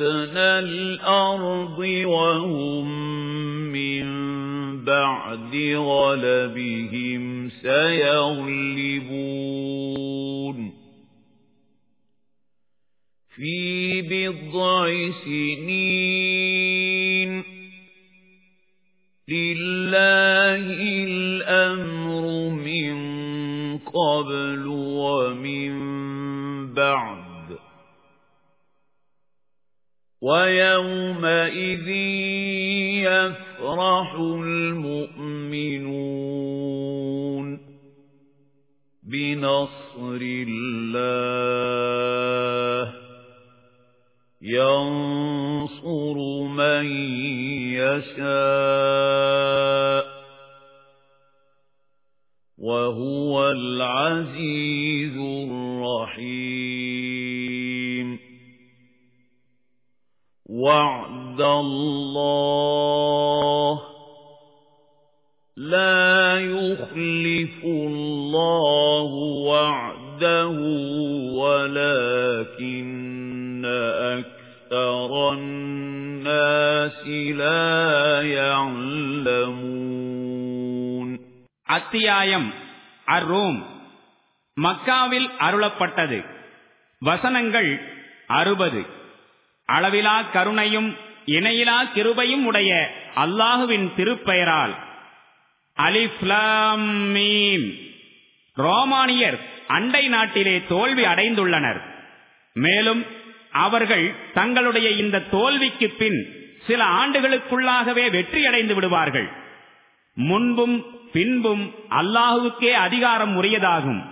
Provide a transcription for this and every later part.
أدنى الأرض وهم من بعد غلبهم سيغلبون في بضع سنين لله الأمر من قبل ومن ويومئذ يفرح المؤمنون بنصر الله. ينصر من يشاء وهو العزيز الله لا يخلف الله وعده ولكن أكثر الناس لا يعلمون அத்தியாயம் அர்ரூம் மக்காவில் அருளப்பட்டது வசனங்கள் அறுபது அளவிலா கருணையும் இணையிலா கிருபையும் உடைய அல்லாஹுவின் திருப்பெயரால். அலிஃப்லாம் ரோமானியர் அண்டை நாட்டிலே தோல்வி அடைந்துள்ளனர். மேலும் அவர்கள் தங்களுடைய இந்த தோல்விக்கு பின் சில ஆண்டுகளுக்குள்ளாகவே வெற்றியடைந்து விடுவார்கள். முன்பும் பின்பும் அல்லாஹுவுக்கே அதிகாரம் உரியதாகும்.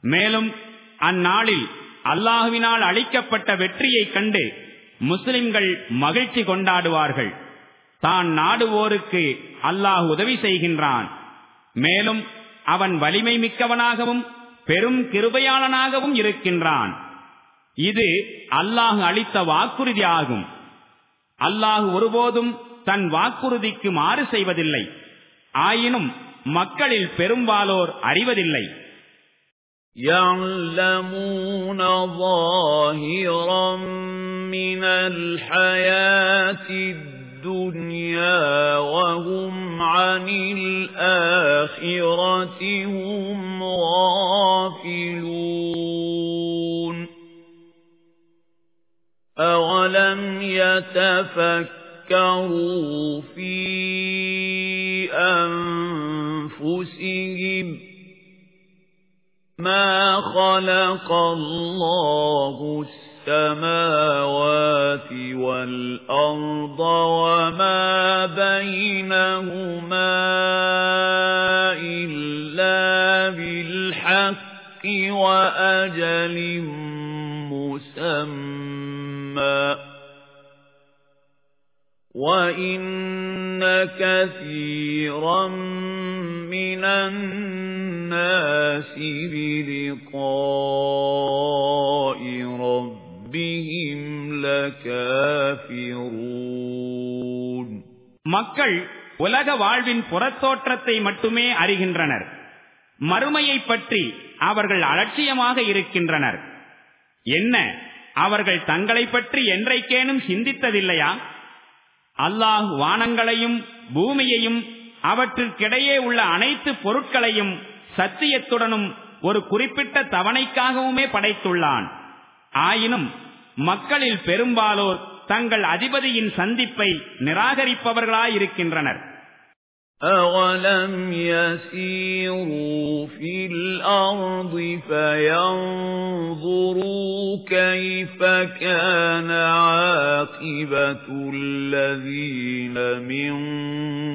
மேலும் அந்நாளில் அல்லாஹுவினால் அளிக்கப்பட்ட வெற்றியைக் கண்டு முஸ்லிம்கள் மகிழ்ச்சி கொண்டாடுவார்கள் தான் நாடுவோருக்கு அல்லாஹ் உதவி செய்கின்றான் மேலும் அவன் வலிமை மிக்கவனாகவும் பெரும் கிருபையாளனாகவும் இருக்கின்றான் இது அல்லாஹு அளித்த வாக்குறுதி ஆகும் அல்லாஹு ஒருபோதும் தன் வாக்குறுதிக்கு மாறு செய்வதில்லை ஆயினும் மக்களில் பெரும்பாலோர் அறிவதில்லை يعلمون ظاهرا من الحياة الدنيا وهم عن الآخرة هم غافلون. أولم يتفكروا في أنفسهم ما خلق الله السماوات والأرض وما بينهما إلا بالحق وأجل مسمى. وَإِنَّ كَثِيرًا مِنَ النَّاسِ بِلِقَاءِ رَبِّهِمْ لَكَافِرُونَ மக்கள் உலக வாழ்வின் புறத்தோற்றத்தை மட்டுமே அறிகின்றனர் மறுமையை பற்றி அவர்கள் அலட்சியமாக இருக்கின்றனர் என்ன அவர்கள் தங்களை பற்றி என்றைக்கேனும் சிந்தித்ததில்லையா அல்லாஹ் வானங்களையும் பூமியையும் அவற்றிற்கிடையே உள்ள அனைத்து பொருட்களையும் சத்தியத்துடனும் ஒரு குறிப்பிட்ட தவணைக்காகவுமே படைத்துள்ளான் ஆயினும் மக்களில் பெரும்பாலோர் தங்கள் அதிபதியின் சந்திப்பை நிராகரிப்பவர்களாயிருக்கின்றனர் أَوَلَمْ يَسِيرُوا فِي الْأَرْضِ فَيَنظُرُوا كَيْفَ كَانَ عَاقِبَةُ الَّذِينَ مِنْ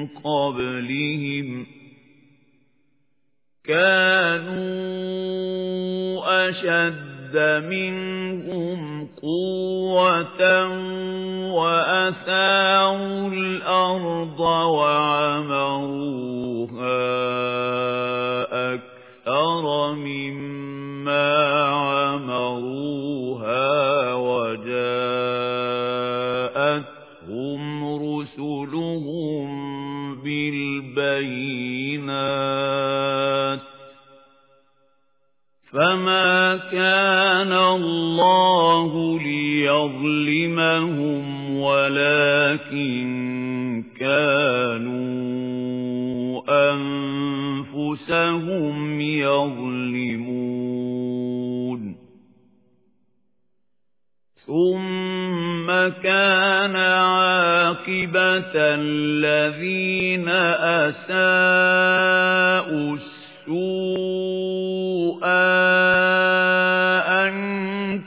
قَبْلِهِمْ كَانُوا أَشَدَّ مِنْهُمْ قُوَّةً وَأَثَارُوا الْأَرْضَ وَعَمَرُوهَا أَكْثَرَ مِمَّا عَمَرُوهَا وَجَاءَتْهُمْ رُسُلُهُم بِالْبَيِّنَاتِ. فَمَا كَانَ اللَّهُ لِيَظْلِمَهُمْ وَلَكِن كَانُوا أَنفُسَهُمْ يَظْلِمُونَ ثُمَّ كَانَ عَاقِبَةَ الَّذِينَ أَسَاءُوا السُّوءَ أَن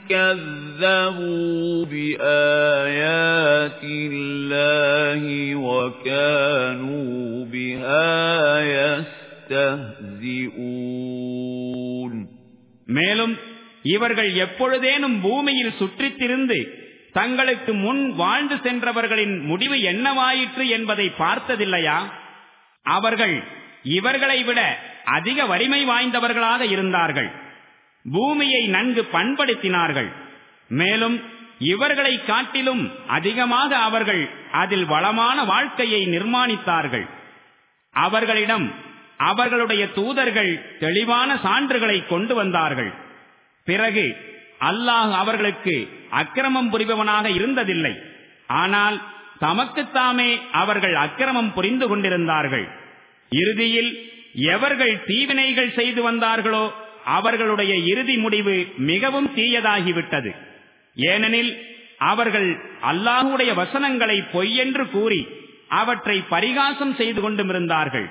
كَذَّبُوا بِآيَاتِ اللَّهِ وَكَانُوا بِهَا يَسْتَهْزِئُونَ மேலும் இவர்கள் எப்பொழுதேனும் பூமியில் சுற்றித் திரிந்து தங்களுக்கு முன் வாழ்ந்து சென்றவர்களின் முடிவு என்னவாயிற்று என்பதை பார்த்ததில்லையா அவர்கள் இவர்களை விட அதிக வலிமை வாய்ந்தவர்களாக இருந்தார்கள். பூமியை நன்கு பண்படுத்தினார்கள். மேலும் இவர்களை காட்டிலும் அதிகமாக அவர்கள் அதில் வளமான வாழ்க்கையை நிர்மாணித்தார்கள். அவர்களிடம் அவர்களுடைய தூதர்கள் தெளிவான சான்றுகளை கொண்டு வந்தார்கள். பிறகு அல்லாஹ் அவர்களுக்கு அக்கிரமம் புரிபவனாக இருந்ததில்லை. ஆனால் தமக்குத்தாமே அவர்கள் அக்கிரமம் புரிந்து கொண்டிருந்தார்கள். இறுதியில் எவர்கள் தீவினைகள் செய்து வந்தார்களோ அவர்களுடைய இறுதி முடிவு மிகவும் தீயதாகிவிட்டது ஏனெனில் அவர்கள் அல்லாஹுடைய வசனங்களை பொய்யென்று கூறி அவற்றை பரிகாசம் செய்து கொண்டுமிருந்தார்கள்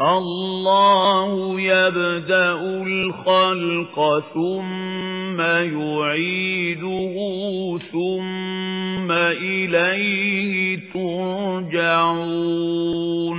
الله يبدأ الخلق ثم يعيده ثم إليه ترجعون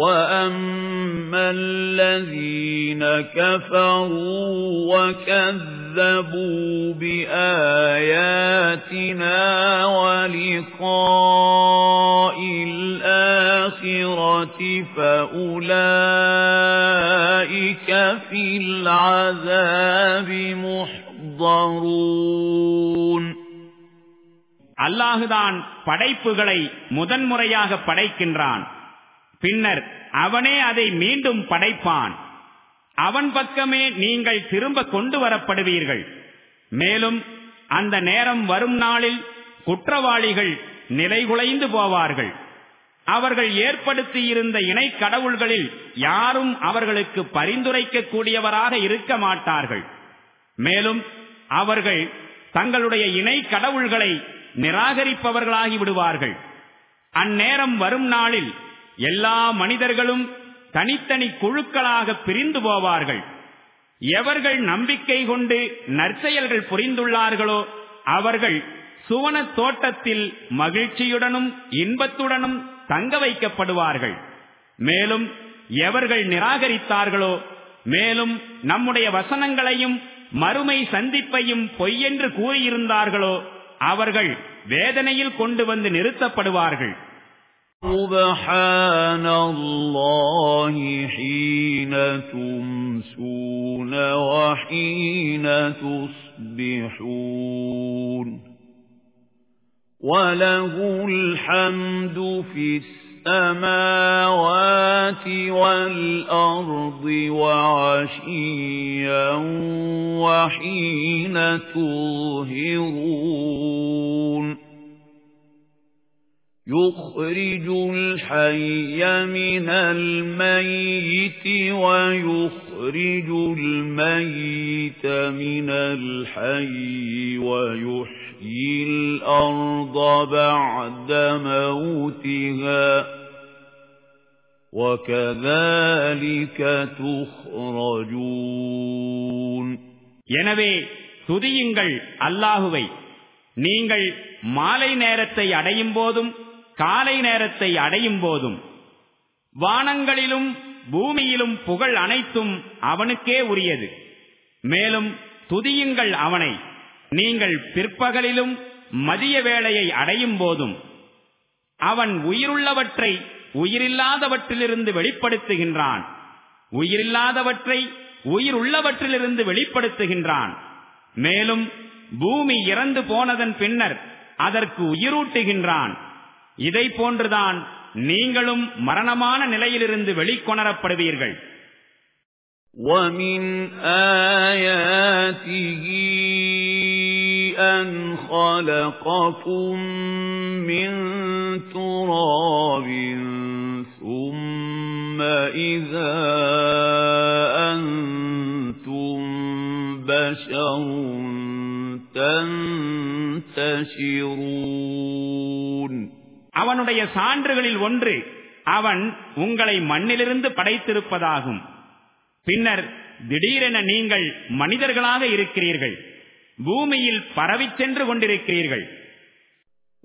وَأَمَّا الَّذِينَ كَفَرُوا وَكَذَّبُوا بِآيَاتِنَا وَلِقَاءِ الْآخِرَةِ فَأُولَئِكَ فِي الْعَذَابِ مُحْضَرُونَ அல்லாஹுதான் படைப்புகளை முதன்முறையாக படைக்கின்றான் பின்னர் அவனே அதை மீண்டும் படைப்பான். அவன் பக்கமே நீங்கள் திரும்ப கொண்டு வரப்படுவீர்கள். மேலும் அந்த நேரம் வரும் நாளில் குற்றவாளிகள் நிலைகுலைந்து போவார்கள். அவர்கள் ஏற்படுத்தியிருந்த இணை கடவுள்களில் யாரும் அவர்களுக்கு பரிந்துரைக்க கூடியவராக இருக்க மாட்டார்கள். மேலும் அவர்கள் தங்களுடைய இணை கடவுள்களை நிராகரிப்பவர்களாகி விடுவார்கள். அந்நேரம் வரும் நாளில் எல்லா மனிதர்களும் தனித்தனி குழுக்களாக பிரிந்து போவார்கள். எவர்கள் நம்பிக்கை கொண்டு நற்செயல்கள் புரிந்துள்ளார்களோ அவர்கள் சுவன தோட்டத்தில் மகிழ்ச்சியுடனும் இன்பத்துடனும் தங்க வைக்கப்படுவார்கள். மேலும் எவர்கள் நிராகரித்தார்களோ மேலும் நம்முடைய வசனங்களையும் மறுமை சந்திப்பையும் பொய்யென்று கூறியிருந்தார்களோ அவர்கள் வேதனையில் கொண்டு வந்து நிறுத்தப்படுவார்கள். سبحان الله حين تمسون وحين تصبحون وله الحمد في السماوات والأرض وعشيا وحين تظهرون يخرج الحي من الميت ويخرج الميت من الحي ويحيي الأرض بعد موتها وكذلك تخرجون எனவே துதியுங்கள் அல்லாஹுவை நீங்கள் மாலை நேரத்தை அடையும் போதும் காலை நேரத்தை அடையும் போதும் வானங்களிலும் பூமியிலும் புகழ் அனைத்தும் அவனுக்கே உரியது. மேலும் துதியுங்கள் அவனை. நீங்கள் பிற்பகலிலும் மதிய வேளையை அடையும் போதும் அவன் உயிருள்ளவற்றை உயிரில்லாதவற்றிலிருந்து வெளிப்படுத்துகின்றான். உயிரில்லாதவற்றை உயிருள்ளவற்றிலிருந்து வெளிப்படுத்துகின்றான். மேலும் பூமி இறந்து போனதன் பின்னர் அதற்கு உயிரூட்டுகின்றான். இதை போன்றுதான் நீங்களும் மரணமான நிலையிலிருந்து வெளிக்கொணரப்படுவீர்கள் وَمِنْ آيَاتِهِ أَنْ خَلَقَكُم مِّن تُرَابٍ ثُمَّ إِذَا أَنْتُمْ بَشَرٌ تَنْتَشِرُونَ அவனுடைய சான்றுகளில் ஒன்று அவன் உங்களை மண்ணிலிருந்து படைத்திருப்பதாகும் பின்னர் திடீரென நீங்கள் மனிதர்களாக இருக்கிறீர்கள் பூமியில் பரவிச் சென்று கொண்டிருக்கிறீர்கள்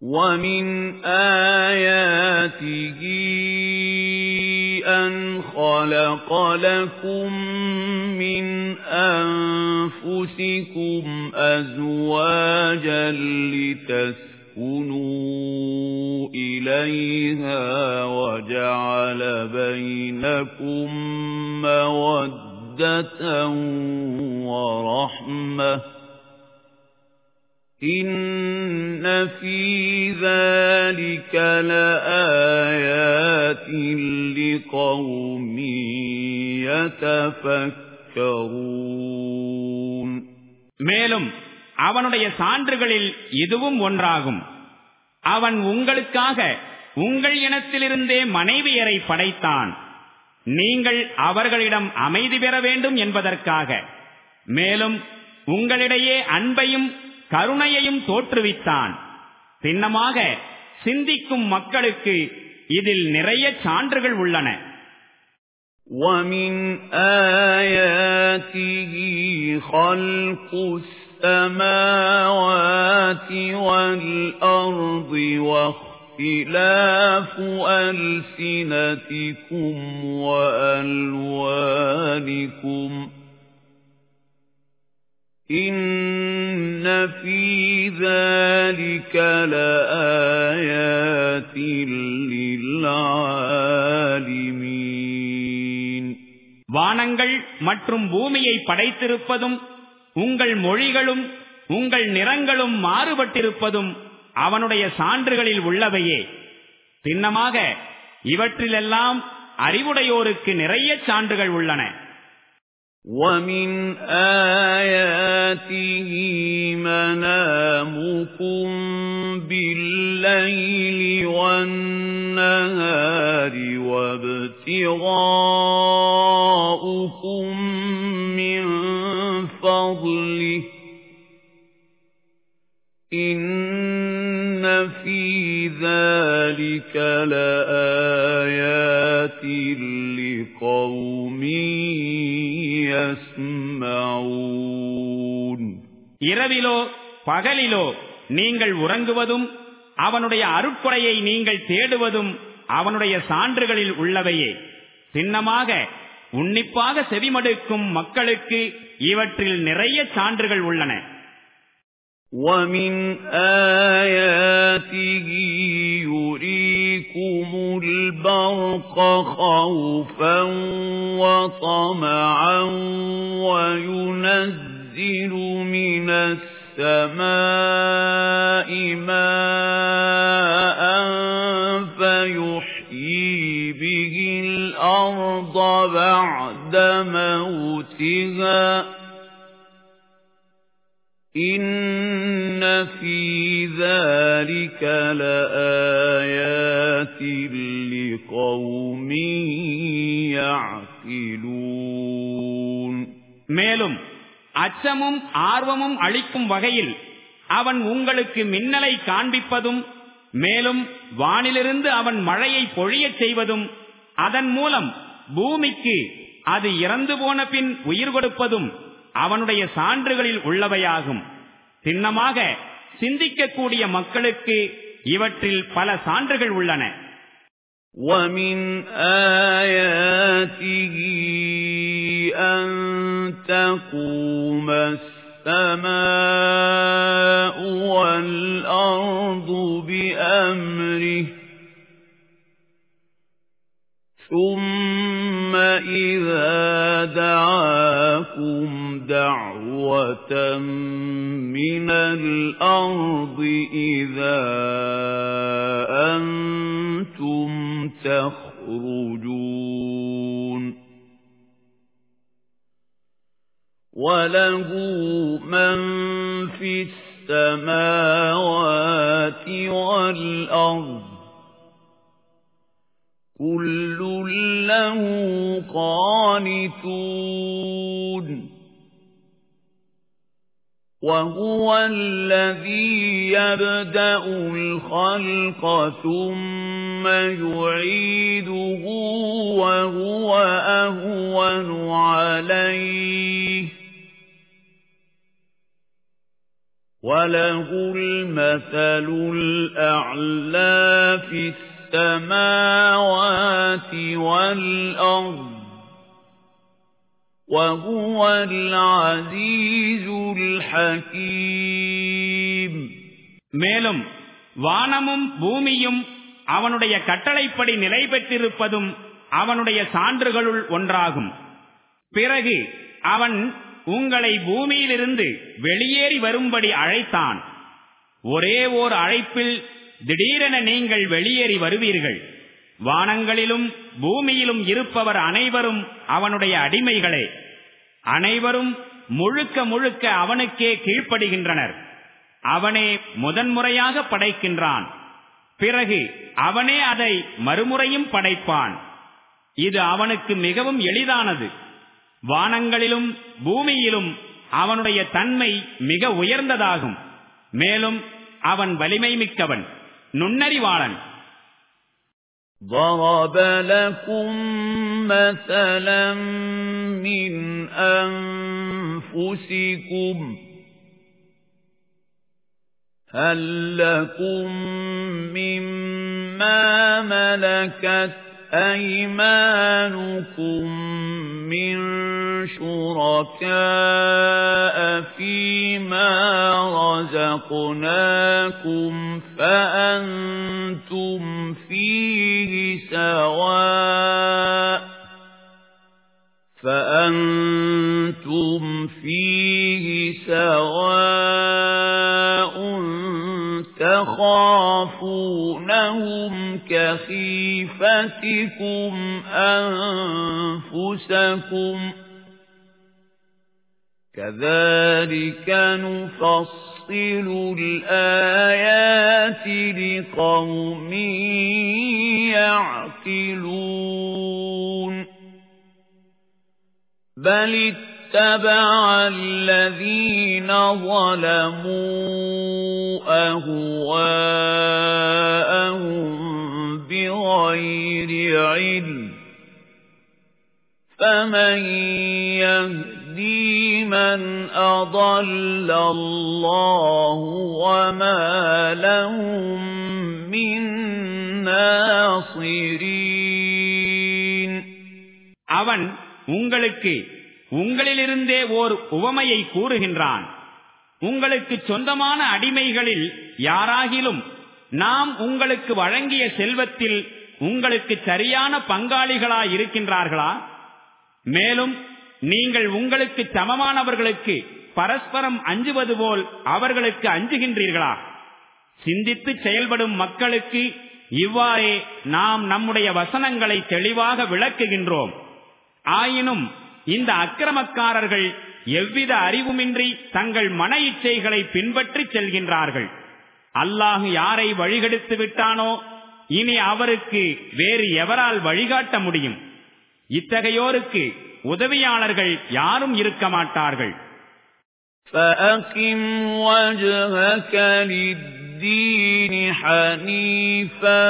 وَمِنْ آيَاتِهِ أَنْ خَلَقَ لَكُم مِّنْ أَنفُسِكُمْ أَزْوَاجًا لِتَسْكُنُوا إِلَيْهَا وَجَعَلَ بَيْنَكُم مَّوَدَّةً وَرَحْمَةً إِنَّ فِي ذَلِكَ لَآيَاتٍ لِقَوْمٍ يَتَفَكَّرُونَ மேலும் அவனுடைய சான்றுகளில் இதுவும் ஒன்றாகும் அவன் உங்களுக்காக உங்கள் இனத்திலிருந்தே மனைவியரை படைத்தான் நீங்கள் அவர்களிடம் அமைதி பெற வேண்டும் என்பதற்காக மேலும் உங்களிடையே அன்பையும் கருணையையும் தோற்றுவித்தான் சின்னமாக சிந்திக்கும் மக்களுக்கு இதில் நிறைய சான்றுகள் உள்ளன وَمِنْ آيَاتِهِ خَلْقُ السَّمَاوَاتِ وَالْأَرْضِ وَاخْتِلَافُ أَلْسِنَتِكُمْ وَأَلْوَانِكُمْ إِنَّ فِي ذَلِكَ لَآيَاتٍ لِلْعَالِمِينَ வானங்கள் மற்றும் பூமியை படைத்திருப்பதும் உங்கள் மொழிகளும் உங்கள் நிறங்களும் மாறுபட்டிருப்பதும் அவனுடைய சான்றுகளில் உள்ளவையே சின்னமாக இவற்றிலெல்லாம் அறிவுடையோருக்கு நிறைய சான்றுகள் உள்ளன وَمِنْ آيَاتِهِ مَنَامُكُمْ بِاللَّيْلِ وَالنَّهَارِ وَابْتِغَاؤُكُمْ مِنْ فَضْلِهِ إِنَّ فِي ذَلِكَ لَآيَاتٍ لِقَوْمٍ يَسْمَعُونَ இரவிலோ பகலிலோ நீங்கள் உறங்குவதும் அவனுடைய அருட்கொடையை நீங்கள் தேடுவதும் அவனுடைய சான்றுகளில் உள்ளவையே சின்னமாக உன்னிப்பாக செவிமடுக்கும் மக்களுக்கு இவற்றில் நிறைய சான்றுகள் உள்ளன وَمِنْ آيَاتِهِ يُرِيكُمُ يُرِيكُمُ الْبَرْقَ خَوْفًا وَطَمَعًا وَيُنَزِّلُ مِنَ السَّمَاءِ مَاءً فَيُحْيِي بِهِ الْأَرْضَ بَعْدَ مَوْتِهَا إِنَّ فِي ذَلِكَ لَآيَاتٍ لِقَوْمٍ يَعْقِلُونَ மேலும் அச்சமும் ஆர்வமும் அளிக்கும் வகையில் அவன் உங்களுக்கு மின்னலை காண்பிப்பதும் மேலும் வானிலிருந்து அவன் மழையை பொழியச் செய்வதும் அதன் மூலம் பூமிக்கு அது இறந்து போன பின் உயிர் கொடுப்பதும் அவனுடைய சான்றுகளில் உள்ளவையாகும் சின்னமாக சிந்திக்கக்கூடிய மக்களுக்கு இவற்றில் பல சான்றுகள் உள்ளன وَمِنْ آيَاتِهِ أَن تَقُومَ السَّمَاءُ وَالْأَرْضُ بِأَمْرِهِ ثُمَّ إِذَا دَعَاكُمْ دَعْوَةً مِنَ الْأَرْضِ إِذَا أَنْتُمْ تَخْرُجُونَ وَلَهُ مَنْ فِي السَّمَاوَاتِ وَالْأَرْضِ كُلٌّ لَّهُ قَانِتُونَ وَهُوَ الَّذِي يَبْدَأُ الْخَلْقَ ثُمَّ يُعِيدُهُ وَهُوَ أَهْوَنُ عَلَيْهِ وَلَهُ الْمَثَلُ الْأَعْلَى فِي السَّمَاوَاتِ وَالْأَرْضِ وَهُوَ الْعَزِيزُ الْحَكِيمُ மேலும் வானமும் பூமியும் அவனுடைய கட்டளைப்படி நிலை பெற்றிருப்பதும் அவனுடைய சான்றுகளுள் ஒன்றாகும் பிறகு அவன் உங்களை பூமியிலிருந்து வெளியேறி வரும்படி அழைத்தான். ஒரே ஓர் அழைப்பில் திடீரென நீங்கள் வெளியேறி வருவீர்கள். வானங்களிலும் பூமியிலும் இருப்பவர் அனைவரும் அவனுடைய அடிமைகளே. அனைவரும் முழுக்க முழுக்க அவனுக்கே கீழ்ப்படுகின்றனர். அவனே முதன்முறையாக படைக்கின்றான். பிறகு அவனே அதை மறுமுறையும் படைப்பான். இது அவனுக்கு மிகவும் எளிதானது. வானங்களிலும் பூமியிலும் அவனுடைய தன்மை மிக உயர்ந்ததாகும் மேலும் அவன் வலிமை மிக்கவன் நுண்ணறிவாளன் ضرب لكم مثلا من أنفسكم هل لكم مما ملكت أيمانكم من شركاء فيما رزقناكم فأنتم فيه سواء فأنتم فيه سواء تخافونهم كخيفتكم أنفسكم كذلك نفصل الآيات لقوم يعقلون بل اتبع الذين ظلموا أهواءهم بغير علم فمن يهدي من أضل الله وما لهم من ناصرين அவன் உங்களுக்கு உங்களிலிருந்தே ஓர் உவமையை கூறுகின்றான். உங்களுக்கு சொந்தமான அடிமைகளில் யாராகிலும் நாம் உங்களுக்கு வழங்கிய செல்வத்தில் உங்களுக்கு சரியான பங்காளிகளாய் இருக்கின்றார்களா? மேலும் நீங்கள் உங்களுக்கு சமமானவர்களுக்கு பரஸ்பரம் அஞ்சுவது போல் அவர்களுக்கு அஞ்சுகின்றீர்களா? சிந்தித்து செயல்படும் மக்களுக்கு இவ்வாறே நாம் நம்முடைய வசனங்களை தெளிவாக விளக்குகின்றோம். ஆயினும் இந்த அக்கிரமக்காரர்கள் எவ்வித அறிவுமின்றி தங்கள் மன இச்சைகளை பின்பற்றி செல்கின்றார்கள் அல்லாஹு யாரை வழிகெடுத்து விட்டானோ இனி அவருக்கு வேறு எவரால் வழிகாட்ட முடியும் இத்தகையோருக்கு உதவியாளர்கள் யாரும் இருக்க மாட்டார்கள் فَأَقِمْ وَجْهَكَ لِلدِّينِ حَنِيفًا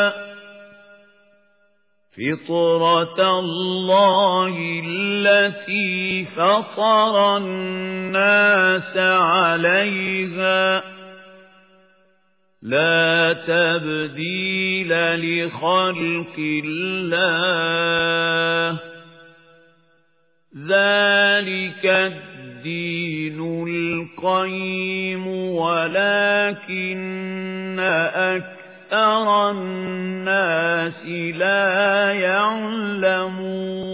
فِطْرَةَ اللَّهِ الَّتِي فَطَرَ النَّاسَ عَلَيْهَا. لا تبديل لخلق الله. ذلك الدين القيم ولكن أكثر الناس لا يعلمون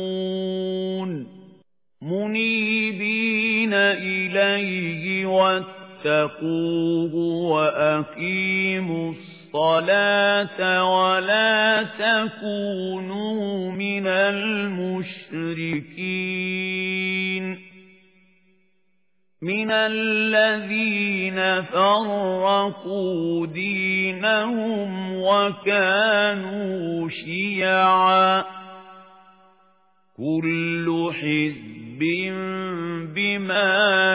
منيبين إليه واتقوه وأقيموا الصلاة ولا تكونوا من المشركين من الذين فرقوا دينهم وكانوا شيعا كل حزب بما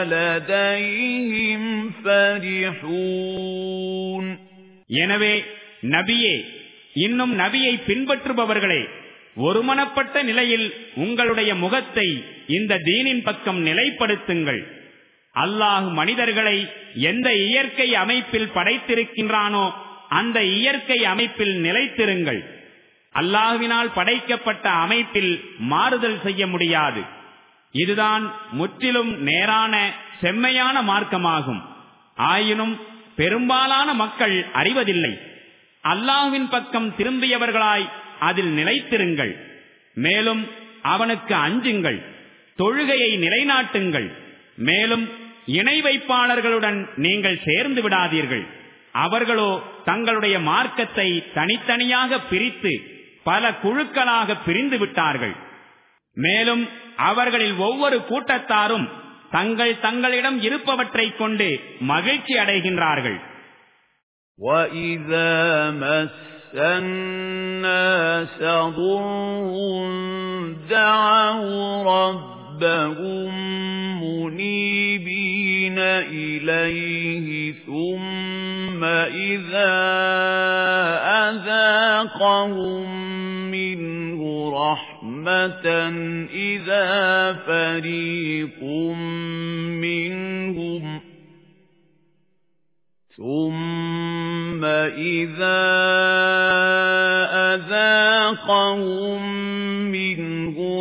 لديهم فرحون எனவே நபியே இன்னும் நபியை பின்பற்றுபவர்களே ஒருமனப்பட்ட நிலையில் உங்களுடைய முகத்தை இந்த தீனின் பக்கம் நிலைப்படுத்துங்கள் அல்லாஹ் மனிதர்களை எந்த இயற்கை அமைப்பில் படைத்திருக்கின்றானோ அந்த இயற்கை அமைப்பில் நிலைத்திருங்கள். அல்லாஹுவினால் படைக்கப்பட்ட அமைப்பில் மாறுதல் செய்ய முடியாது. இதுதான் முற்றிலும் நேரான செம்மையான மார்க்கமாகும். ஆயினும் பெரும்பாலான மக்கள் அறிவதில்லை. அல்லாஹுவின் பக்கம் திரும்பியவர்களாய் அதில் நிலைத்திருங்கள். மேலும் அவனுக்கு அஞ்சுங்கள். தொழுகையை நிலைநாட்டுங்கள். மேலும் இணை வைப்பாளர்களுடன் நீங்கள் சேர்ந்து விடாதீர்கள் அவர்களோ தங்களுடைய மார்க்கத்தை தனித்தனியாக பிரித்து பல குழுக்களாக பிரிந்து விட்டார்கள் மேலும் அவர்களில் ஒவ்வொரு கூட்டத்தாரும் தங்கள் தங்களிடம் இருப்பவற்றைக் கொண்டு மகிழ்ச்சி அடைகின்றார்கள் وَإِذَا مَسَّ النَّاسَ ضُرٌّ دَعَوْا رَبَّهُم مُنِيبِينَ إِلَيْهِ ثُمَّ إِذَا أَذَاقَهُم مِّنْهُ رَحْمَةً إِذَا فَرِيقٌ مِّنْهُمْ ثُمَّ إِذَا أَذَاقَهُم مِّنْهُ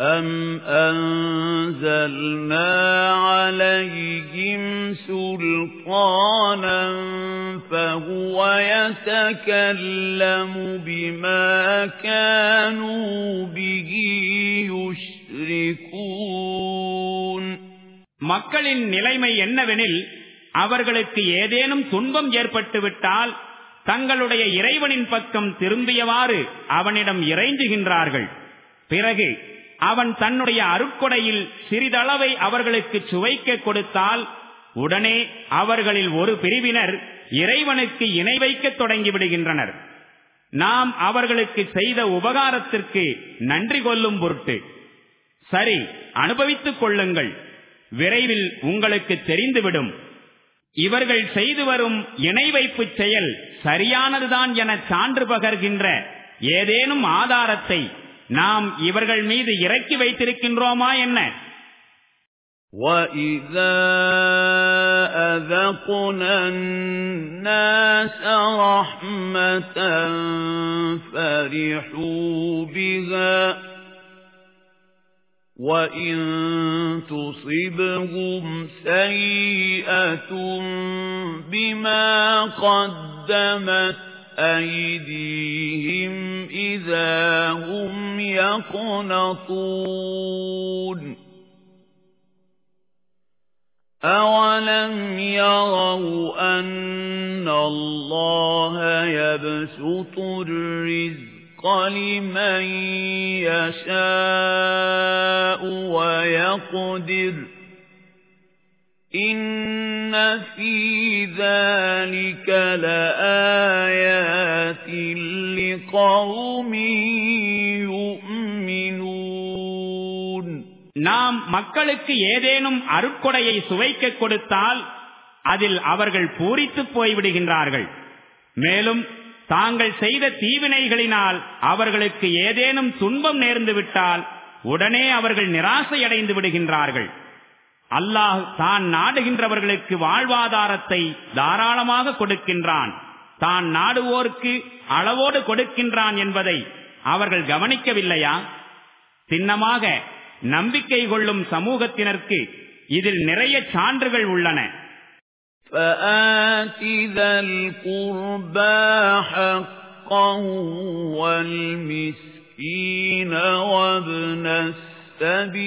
أَمْ أَنزَلْنَا عَلَيْهِمْ سُلْطَانًا فَهُوَ يَتَكَلَّمُ بِمَا كَانُوا بِهِ يُشْرِكُونَ மக்களின் நிலைமை என்னவெனில் அவர்களுக்கு ஏதேனும் துன்பம் ஏற்பட்டுவிட்டால் தங்களுடைய இறைவனின் பக்கம் திரும்பியவாறு அவனிடம் இறைஞ்சுகின்றார்கள் பிறகு அவன் தன்னுடைய அருட்கொடையில் சிறிதளவை அவர்களுக்கு சுவைக்க கொடுத்தால் உடனே அவர்களில் ஒரு பிரிவினர் இறைவனுக்கு இணை வைக்க தொடங்கிவிடுகின்றனர் நாம் அவர்களுக்கு செய்த உபகாரத்திற்கு நன்றி கொள்ளும் பொருட்டு. சரி அனுபவித்துக் கொள்ளுங்கள். விரைவில் உங்களுக்கு தெரிந்துவிடும். இவர்கள் செய்து வரும் இணை வைப்பு செயல் சரியானதுதான் என சான்று பகர்கின்ற ஏதேனும் ஆதாரத்தை நாம் இவர்கள் மீது இறக்கி வைத்திருக்கின்றோமா என்ன وَإِذَا أَذَقْنَا النَّاسَ رَحْمَةً فَرِحُوا بِهَا وَإِن تُصِبْهُمْ سَيِّئَةٌ بِمَا قَدَّمَتْ أَيْدِيهِمْ إِذَا هُمْ يَقْنَطُونَ. أَوَلَمْ يَرَوْا أَنَّ اللَّهَ يَبْسُطُ الرِّزْقَ لِمَن يَشَاءُ وَيَقْدِرُ إِنَّ فِي ذَلِكَ لَآيَاتٍ لِقَوْمٍ يُؤْمِنُونَ நாம் மக்களுக்கு ஏதேனும் அருட்கொடையை சுவைக்க கொடுத்தால் அதில் அவர்கள் பூரித்துப் போய்விடுகின்றார்கள் மேலும் தாங்கள் செய்த தீவினைகளினால் அவர்களுக்கு ஏதேனும் துன்பம் நேர்ந்து விட்டால் உடனே அவர்கள் நிராசையடைந்து விடுகின்றார்கள் அல்லாஹ் தான் நாடுகின்றவர்களுக்கு வாழ்வாதாரத்தை தாராளமாக கொடுக்கின்றான் தான் நாடுவோருக்கு அளவோடு கொடுக்கின்றான் என்பதை அவர்கள் கவனிக்கவில்லையா சின்னமாக நம்பிக்கை கொள்ளும் சமூகத்தினருக்கு இதில் நிறைய சான்றுகள் உள்ளன فآت ذا القربى حقه والمسكين وابن السبيل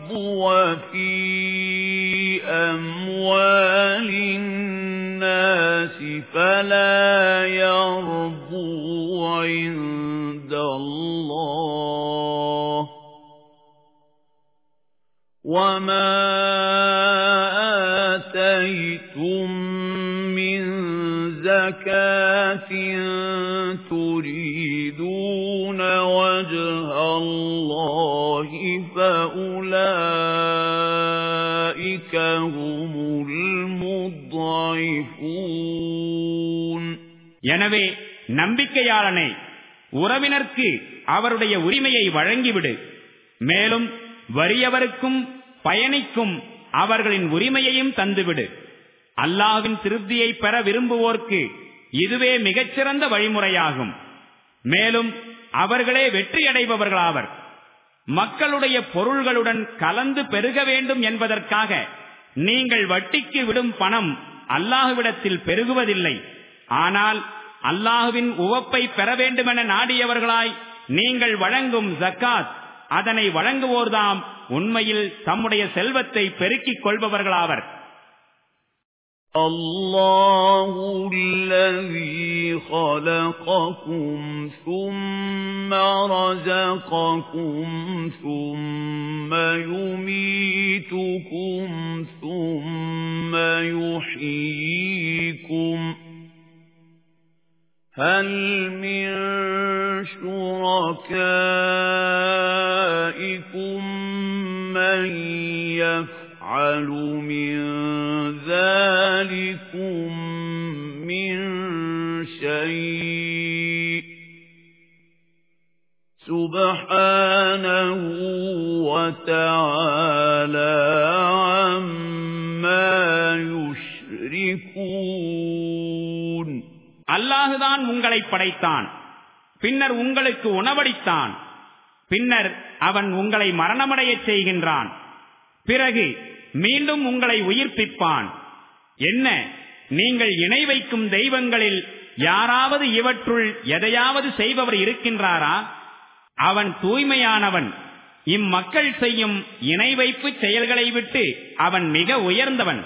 في أموال الناس فلا يربو عند الله وما آتيتم من زكاة எனவே நம்பிக்கையாளனை உறவினர்க்கு அவருடைய உரிமையை வழங்கிவிடு. மேலும் வறியவருக்கும் பயணிக்கும் அவர்களின் உரிமையையும் தந்துவிடு. அல்லாவின் திருப்தியை பெற விரும்புவோர்க்கு இதுவே மிகச்சிறந்த வழிமுறையாகும். மேலும் அவர்களே வெற்றியடைபவர்களாவர். மக்களுடைய பொருள்களுடன் கலந்து பெருக வேண்டும் என்பதற்காக நீங்கள் வட்டிக்கு விடும் பணம் அல்லாஹுவிடத்தில் பெருகுவதில்லை. ஆனால் அல்லாஹுவின் உவப்பை பெற வேண்டுமென நாடியவர்களாய் நீங்கள் வழங்கும் ஜக்காத் அதனை வழங்குவோர்தாம் உண்மையில் தம்முடைய செல்வத்தை பெருக்கிக் கொள்பவர்களாவர் الله الذي خلقكم ثم رزقكم ثم يميتكم ثم يحييكم هل من شركائكم من يفعل من ذلكم من شيء؟ سبحانه وتعالى عما அல்லாஹுதான் உங்களை படைத்தான். பின்னர் உங்களுக்கு உணவடித்தான் பின்னர் அவன் உங்களை மரணமடைய செய்கின்றான். பிறகு மீண்டும் உங்களை உயிர்ப்பிப்பான். என்ன? நீங்கள் இணை வைக்கும் தெய்வங்களில் யாராவது இவற்றுள் எதையாவது செய்பவர் இருக்கின்றாரா? அவன் தூய்மையானவன். இம்மக்கள் செய்யும் இணை வைப்பு செயல்களை விட்டு அவன் மிக உயர்ந்தவன்.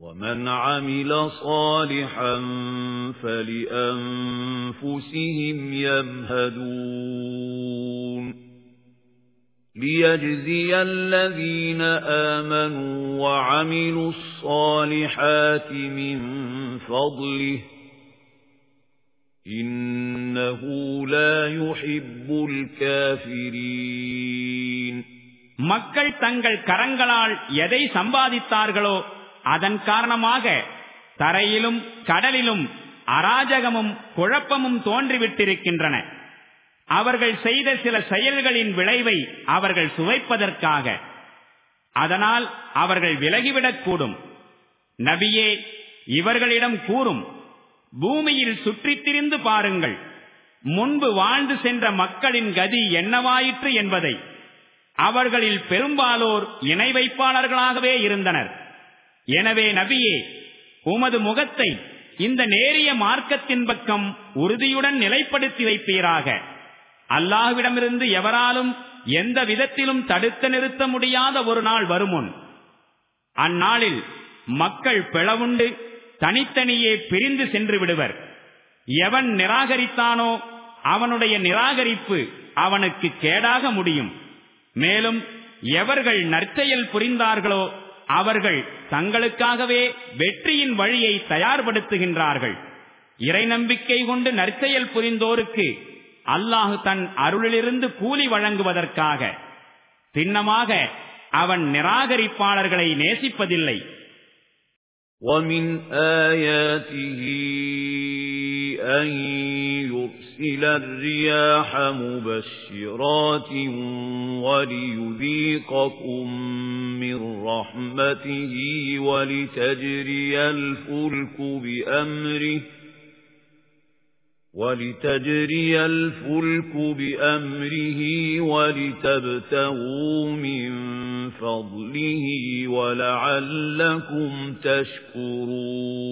ومن عمل صالحا فلأنفسهم يمهدون ليجزي الذين آمنوا وعملوا الصالحات من فضله إنه لا يحب الكافرين மக்கள் தங்கள் கரங்களால் எதை சம்பாதித்தார்களோ அதன் காரணமாக தரையிலும் கடலிலும் அராஜகமும் குழப்பமும் தோன்றிவிட்டிருக்கின்றன. அவர்கள் செய்த சில செயல்களின் விளைவை அவர்கள் சுவைப்பதற்காக. அதனால் அவர்கள் விலகிவிடக்கூடும் நபியே இவர்களிடம் கூறும் பூமியில் சுற்றித் திரிந்து பாருங்கள். முன்பு வாழ்ந்து சென்ற மக்களின் கதி என்னவாயிற்று என்பதை. அவர்களில் பெரும்பாலோர் இணை வைப்பாளர்களாகவே இருந்தனர். எனவே நபியே உமது முகத்தை இந்த நேரிய மார்க்கத்தின் பக்கம் உறுதியுடன் நிலைப்படுத்தி வைப்பீராக. அல்லாஹ்விடமிருந்து எவராலும் எந்த விதத்திலும் தடுத்து நிறுத்த முடியாத ஒரு நாள் வருமுன். அந்நாளில் மக்கள் பிளவுண்டு தனித்தனியே பிரிந்து சென்று விடுவர். எவன் நிராகரித்தானோ அவனுடைய நிராகரிப்பு அவனுக்கு கேடாக முடியும். மேலும் எவர்கள் நற்செயல் புரிந்தார்களோ அவர்கள் தங்களுக்காகவே வெற்றியின் வழியை தயார்படுத்துகின்றார்கள் இறை நம்பிக்கை கொண்டு நற்செயல் புரிந்தோருக்கு அல்லாஹு தன் அருளிலிருந்து கூலி வழங்குவதற்காக சின்னமாக அவன் நிராகரிப்பாளர்களை நேசிப்பதில்லை ومن آياته أن يرسل الرياح مبشرات وليذيقكم من رحمته ولتجري الفلك بأمره ولتجري الفلك بأمره ولتبتغوا من فضله ولعلكم تشكرون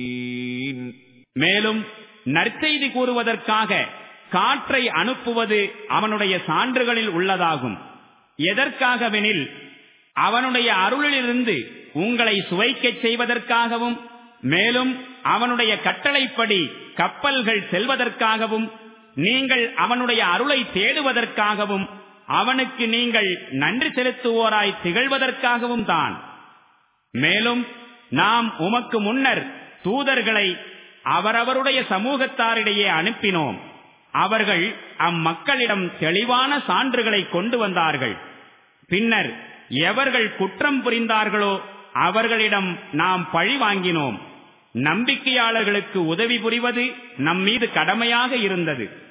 மேலும் நற்செய்தி கூறுவதற்காக காற்றை அனுப்புவது அவனுடைய சான்றுகளில் உள்ளதாகும். எதற்காகவெனில் அவனுடைய அருளிலிருந்து உங்களை சுவைக்கச் செய்வதற்காகவும் மேலும் அவனுடைய கட்டளைப்படி கப்பல்கள் செல்வதற்காகவும் நீங்கள் அவனுடைய அருளை தேடுவதற்காகவும் அவனுக்கு நீங்கள் நன்றி செலுத்துவோராய் திகழ்வதற்காகவும் தான். மேலும் நாம் உமக்கு முன்னர் தூதர்களை அவரவருடைய சமூகத்தாரிடையே அனுப்பினோம். அவர்கள் அம்மக்களிடம் தெளிவான சான்றுகளை கொண்டு வந்தார்கள். பின்னர் எவர்கள் குற்றம் புரிந்தார்களோ அவர்களிடம் நாம் பழி வாங்கினோம். நம்பிக்கையாளர்களுக்கு உதவி புரிவது நம் மீது கடமையாக இருந்தது.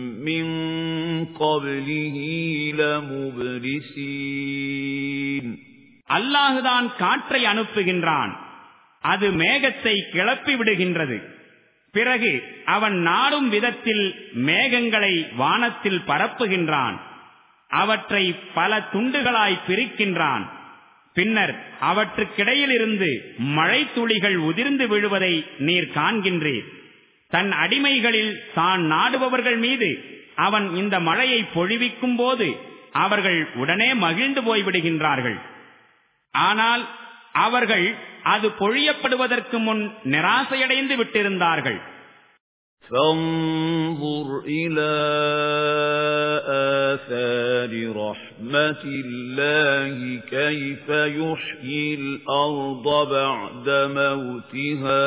مِّن قَبْلِهِ لَمُبْلِسِينَ அல்லாஹுதான் காற்றை அனுப்புகின்றான் அது மேகத்தை கிளப்பி விடுகின்றது பிறகு அவன் நாடும் விதத்தில் மேகங்களை வானத்தில் பரப்புகின்றான் அவற்றை பல துண்டுகளாய் பிரிக்கின்றான் பின்னர் அவற்றுக்கிடையிலிருந்து மழை துளிகள் உதிர்ந்து விழுவதை நீர் காண்கின்றீர் தன் அடிமைகளில் தான் நாடுபவர்கள் மீது அவன் இந்த மழையை பொழிவிக்கும் போது அவர்கள் உடனே மகிழ்ந்து போய்விடுகின்றார்கள் ஆனால் அவர்கள் அது பொழியப்படுவதற்கு முன் நிராசையடைந்து விட்டிருந்தார்கள் فانظر إلى آثار رحمة الله كيف يحيي الأرض بعد موتها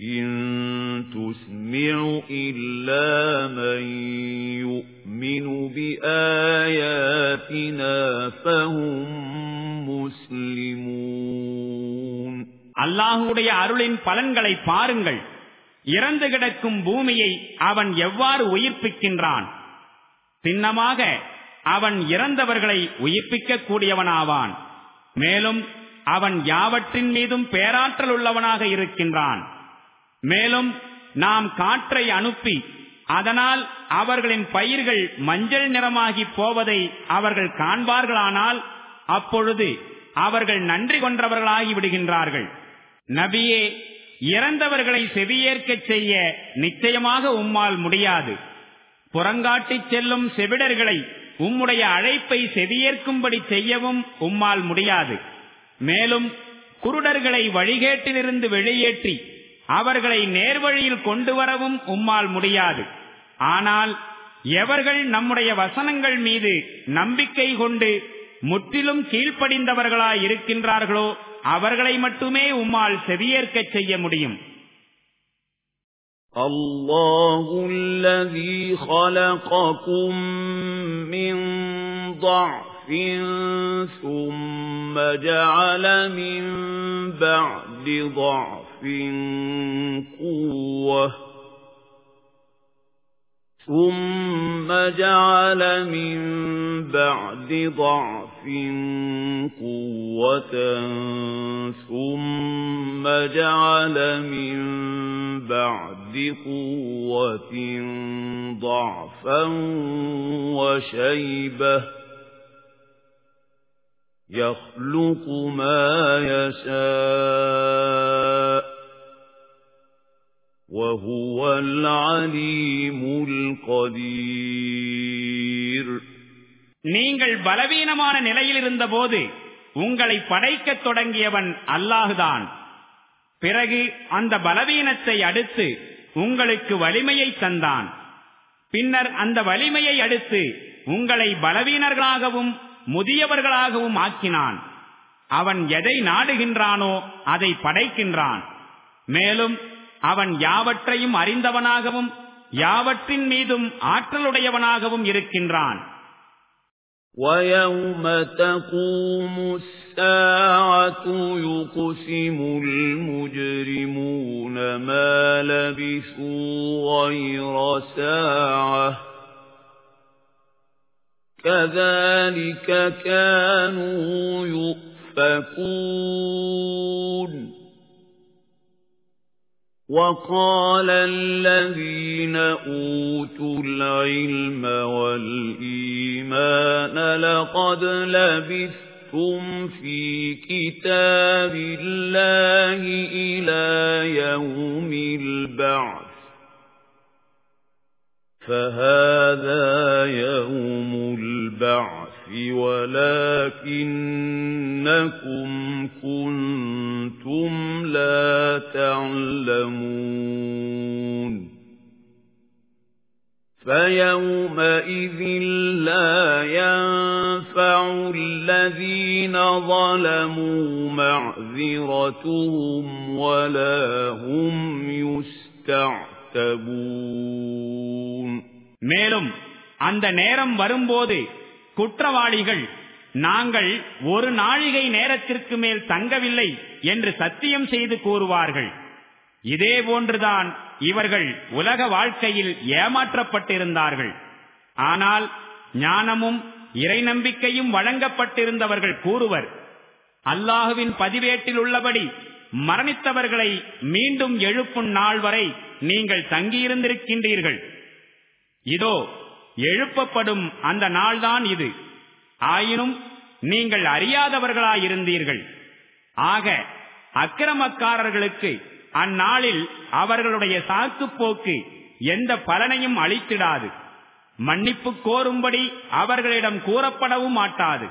إِن تُسْمِعُ إِلَّا مَن يُؤْمِنُ بِآيَاتِنَا فَهُم مُسْلِمُونَ அல்லாஹ்வுடைய அருளின் பலன்களை பாருங்கள் இறந்து கிடக்கும் பூமியை அவன் எவ்வாறு உயிர்ப்பிக்கின்றான் சின்னமாக அவன் இறந்தவர்களை உயிர்ப்பிக்க கூடியவனாவான் மேலும் அவன் யாவற்றின் மீதும் பேராற்றல் உள்ளவனாக இருக்கின்றான் மேலும் நாம் காற்றை அனுப்பி அதனால் அவர்களின் பயிர்கள் மஞ்சள் நிறமாகி போவதை அவர்கள் காண்பார்களானால் அப்பொழுது அவர்கள் நன்றி கொன்றவர்களாகி விடுகின்றார்கள். நபியே இறந்தவர்களை செவியேற்கச் செய்ய நிச்சயமாக உம்மால் முடியாது. புறங்காட்டிச் செல்லும் செவிடர்களை உம்முடைய அழைப்பை செவியேற்கும்படி செய்யவும் உம்மால் முடியாது. மேலும் குருடர்களை வழிகேட்டிலிருந்து வெளியேற்றி அவர்களை நேர்வழியில் கொண்டு வரவும் உம்மால் முடியாது ஆனால் எவர்கள் நம்முடைய வசனங்கள் மீது நம்பிக்கை கொண்டு முற்றிலும் கீழ்ப்படிந்தவர்களாய் இருக்கின்றார்களோ அவர்களை மட்டுமே உம்மால் செவியேற்கச் செய்ய முடியும் الله الذي خلقكم من ضعف ثم جعل من بعد ضعف قوة. ثم جعل من بعد ضعف قوة. ثم جعل من بعد قوة ضعفا وشيبة. يَخْلُقُ مَا يَشَاءُ وَهُوَ الْعَلِيمُ الْقَدِيرُ நீங்கள் பலவீனமான நிலையில் இருந்தபோது உங்களை படைக்கத் தொடங்கியவன் அல்லாஹுதான் பிறகு அந்த பலவீனத்தை அடுத்து உங்களுக்கு வலிமையை தந்தான் பின்னர் அந்த வலிமையை அடுத்து உங்களை பலவீனர்களாகவும் முதியவர்களாகவும் ஆக்கினான் அவன் எதை நாடுகின்றானோ அதை படைக்கின்றான் மேலும் அவன் யாவற்றையும் அறிந்தவனாகவும் யாவற்றின் மீதும் ஆற்றலுடையவனாகவும் இருக்கின்றான் وَيَوْمَ تَقُومُ السَّاعَةُ يُقْسِمُ الْمُجْرِمُونَ مَا لَبِثُوا غَيْرَ سَاعَةٍ كَذَلِكَ كَانُوا يُؤْفَكُونَ. وَقَالَ الَّذِينَ أُوتُوا الْعِلْمَ وَالْإِيمَانَ لَقَدْ لَبِثْتُمْ فِي كِتَابِ اللَّهِ إِلَى يَوْمِ الْبَعْثِ. فَهَذَا يَوْمُ الْبَعْثِ وَلَكِنَّكُمْ كُنتُمْ لَا تَعْلَمُونَ. فَيَوْمَئِذٍ لَّا يَنفَعُ الَّذِينَ ظَلَمُوا مَعْذِرَتُهُمْ وَلَا هُمْ يُسْتَعْتَبُونَ. மேலும் அந்த நேரம் வரும்போது குற்றவாளிகள் நாங்கள் ஒரு நாழிகை நேரத்திற்கு மேல் தங்கவில்லை என்று சத்தியம் செய்து கூறுவார்கள். இதே போன்றுதான் இவர்கள் உலக வாழ்க்கையில் ஏமாற்றப்பட்டிருந்தார்கள். ஆனால் ஞானமும் இறை நம்பிக்கையும் வழங்கப்பட்டிருந்தவர்கள் கூறுவர். அல்லாஹுவின் பதிவேட்டில் உள்ளபடி மரணித்தவர்களை மீண்டும் எழுப்பும் நாள் வரை நீங்கள் தங்கியிருந்திருக்கின்றீர்கள். இதோ எழுப்பப்படும் அந்த நாள்தான் இது. ஆயினும் நீங்கள் அறியாதவர்களாயிருந்தீர்கள். ஆக அக்கிரமக்காரர்களுக்கு அந்நாளில் அவர்களுடைய சாக்குப்போக்கு எந்த பலனையும் அளித்திடாது. மன்னிப்பு கோரும்படி அவர்களிடம் கூறப்படவும் மாட்டாது.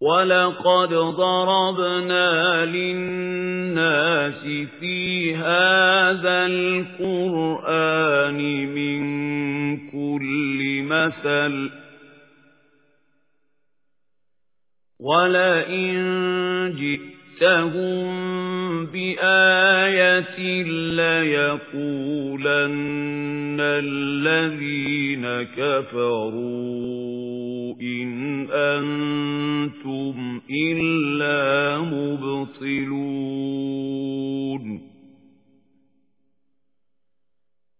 وَلَقَدْ ضَرَبْنَا لِلنَّاسِ فِي هَذَا الْقُرْآنِ مِنْ كُلِّ مَثَلٍ وَلَئِنْ جِئْتَهُمْ بِآيَةٍ لَيَقُولَنَّ الَّذِينَ كَفَرُوا إِنْ أَنْتُمْ إِلَّا مُبْطِلُونَ.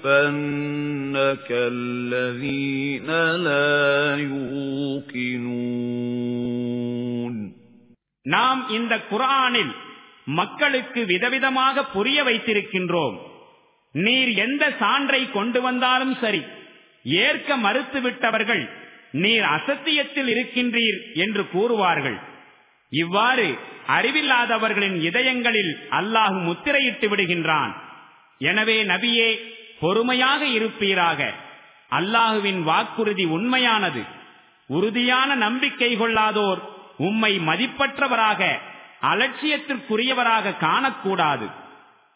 يَحْسَبَنَّكَ الَّذِينَ لَا يُوقِنُونَ நாம் இந்த குர்ஆனில் மக்களுக்கு விதவிதமாக புரிய வைத்திருக்கின்றோம் நீர் எந்த சான்றை கொண்டு வந்தாலும் சரி ஏற்க மறுத்துவிட்டவர்கள் நீர் அசத்தியத்தில் இருக்கின்றீர் என்று கூறுவார்கள் இவ்வாறு அறிவில்லாதவர்களின் இதயங்களில் அல்லாஹு முத்திரையிட்டு விடுகின்றான் எனவே நபியே பொறுமையாக இருப்பீராக. அல்லாஹுவின் வாக்குறுதி உண்மையானது. உறுதியான நம்பிக்கை கொள்ளாதோர் உம்மை மதிப்பற்றவராக அலட்சியத்திற்குரியவராக காணக்கூடாது.